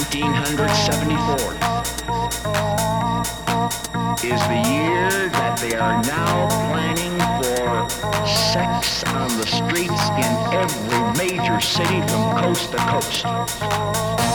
1974 is the year that they are now planning for sex on the streets in every major city from coast to coast.